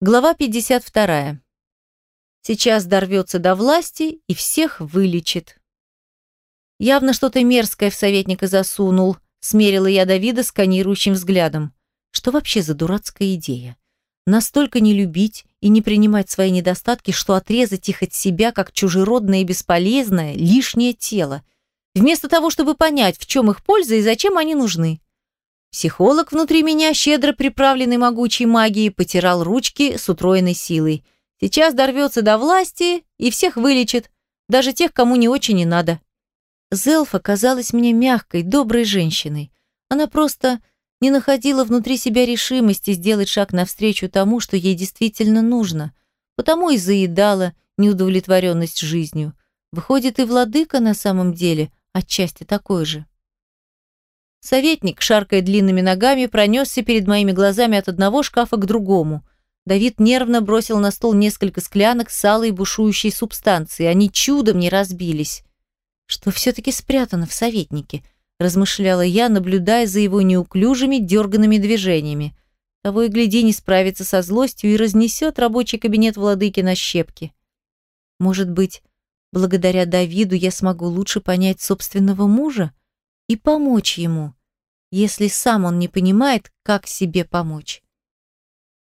Глава 52. Сейчас дорвется до власти и всех вылечит. Явно что-то мерзкое в советника засунул, смерила я Давида сканирующим взглядом. Что вообще за дурацкая идея? Настолько не любить и не принимать свои недостатки, что отрезать их от себя как чужеродное и бесполезное, лишнее тело, вместо того, чтобы понять, в чем их польза и зачем они нужны. Психолог внутри меня, щедро приправленный могучей магией, потирал ручки с утроенной силой. Сейчас дорвется до власти и всех вылечит, даже тех, кому не очень и надо. Зелфа казалась мне мягкой, доброй женщиной. Она просто не находила внутри себя решимости сделать шаг навстречу тому, что ей действительно нужно, потому и заедала неудовлетворенность жизнью. Выходит, и владыка на самом деле отчасти такой же. Советник, шаркая длинными ногами, пронесся перед моими глазами от одного шкафа к другому. Давид нервно бросил на стол несколько склянок с алой бушующей субстанции. Они чудом не разбились. Что все-таки спрятано в советнике? Размышляла я, наблюдая за его неуклюжими, дерганными движениями. Того и гляди не справится со злостью и разнесет рабочий кабинет владыки на щепки. Может быть, благодаря Давиду я смогу лучше понять собственного мужа? и помочь ему, если сам он не понимает, как себе помочь.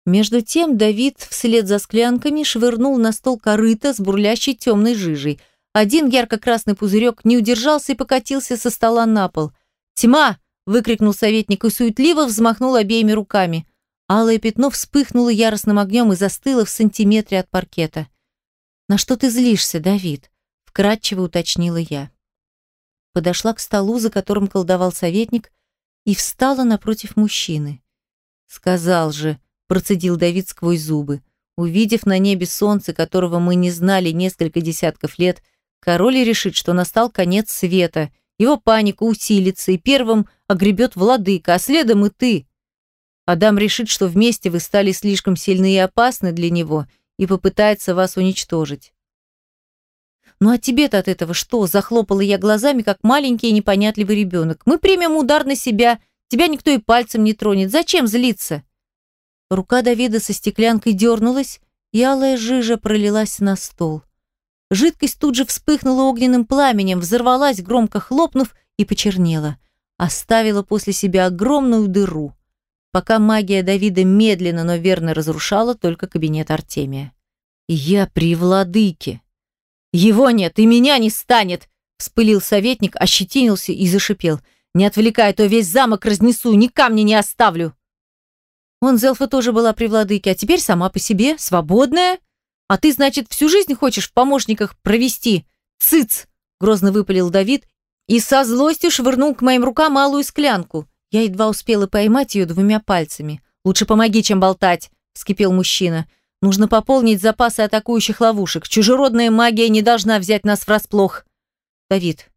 Между тем Давид вслед за склянками швырнул на стол корыто с бурлящей темной жижей. Один ярко-красный пузырек не удержался и покатился со стола на пол. «Тьма!» – выкрикнул советник и суетливо взмахнул обеими руками. Алое пятно вспыхнуло яростным огнем и застыло в сантиметре от паркета. «На что ты злишься, Давид?» – вкратчиво уточнила я подошла к столу, за которым колдовал советник, и встала напротив мужчины. «Сказал же», — процедил Давид сквозь зубы, увидев на небе солнце, которого мы не знали несколько десятков лет, король решит, что настал конец света, его паника усилится, и первым огребет владыка, а следом и ты. Адам решит, что вместе вы стали слишком сильны и опасны для него, и попытается вас уничтожить. «Ну а тебе-то от этого что?» – захлопала я глазами, как маленький и непонятливый ребенок. «Мы примем удар на себя, тебя никто и пальцем не тронет. Зачем злиться?» Рука Давида со стеклянкой дернулась, и алая жижа пролилась на стол. Жидкость тут же вспыхнула огненным пламенем, взорвалась, громко хлопнув, и почернела. Оставила после себя огромную дыру, пока магия Давида медленно, но верно разрушала только кабинет Артемия. «Я при владыке!» «Его нет, и меня не станет!» Вспылил советник, ощетинился и зашипел. «Не отвлекай, а то весь замок разнесу, ни камня не оставлю!» Он Зелфа тоже была при владыке, а теперь сама по себе, свободная. А ты, значит, всю жизнь хочешь в помощниках провести? Цыц! Грозно выпалил Давид и со злостью швырнул к моим рукам малую склянку. Я едва успела поймать ее двумя пальцами. «Лучше помоги, чем болтать», — вскипел мужчина. Нужно пополнить запасы атакующих ловушек. Чужеродная магия не должна взять нас врасплох. Давид,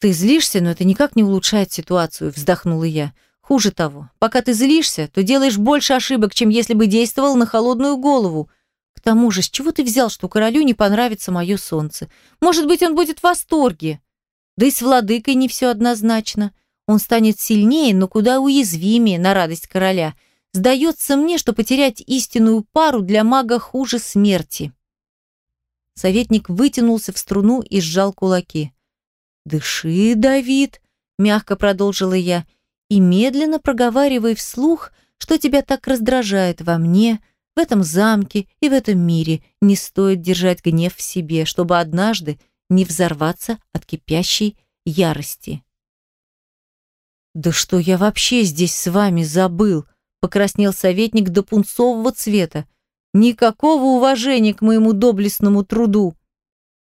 ты злишься, но это никак не улучшает ситуацию, вздохнула я. Хуже того, пока ты злишься, то делаешь больше ошибок, чем если бы действовал на холодную голову. К тому же, с чего ты взял, что королю не понравится мое солнце? Может быть, он будет в восторге. Да и с владыкой не все однозначно. Он станет сильнее, но куда уязвимее на радость короля – Сдается мне, что потерять истинную пару для мага хуже смерти. Советник вытянулся в струну и сжал кулаки. «Дыши, Давид», — мягко продолжила я, и медленно проговаривай вслух, что тебя так раздражает во мне, в этом замке и в этом мире. Не стоит держать гнев в себе, чтобы однажды не взорваться от кипящей ярости. «Да что я вообще здесь с вами забыл?» Покраснел советник до пунцового цвета. Никакого уважения к моему доблестному труду.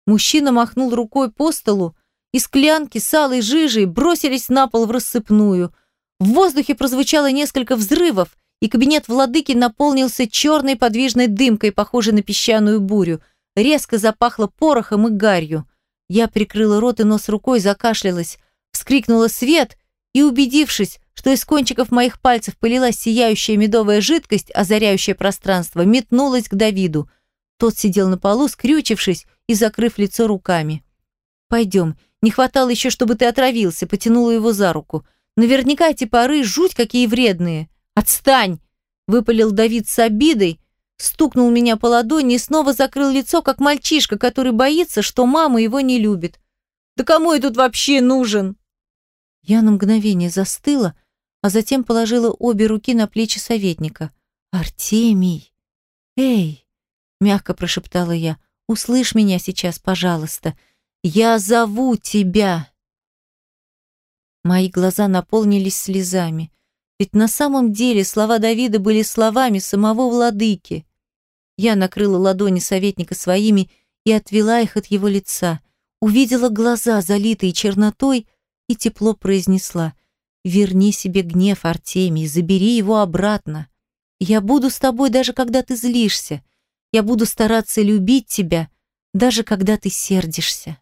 Мужчина махнул рукой по столу, и склянки с алой жижей бросились на пол в рассыпную. В воздухе прозвучало несколько взрывов, и кабинет владыки наполнился черной подвижной дымкой, похожей на песчаную бурю. Резко запахло порохом и гарью. Я прикрыла рот и нос рукой, закашлялась, вскрикнула свет и, убедившись, что из кончиков моих пальцев пылилась сияющая медовая жидкость, озаряющая пространство, метнулась к Давиду. Тот сидел на полу, скрючившись и закрыв лицо руками. «Пойдем. Не хватало еще, чтобы ты отравился», — потянула его за руку. «Наверняка эти пары жуть какие вредные. Отстань!» — выпалил Давид с обидой, стукнул меня по ладони и снова закрыл лицо, как мальчишка, который боится, что мама его не любит. «Да кому я тут вообще нужен?» Я на мгновение застыла, а затем положила обе руки на плечи советника. «Артемий! Эй!» — мягко прошептала я. «Услышь меня сейчас, пожалуйста. Я зову тебя!» Мои глаза наполнились слезами. Ведь на самом деле слова Давида были словами самого владыки. Я накрыла ладони советника своими и отвела их от его лица. Увидела глаза, залитые чернотой, и тепло произнесла «Верни себе гнев, Артемий, забери его обратно. Я буду с тобой, даже когда ты злишься. Я буду стараться любить тебя, даже когда ты сердишься».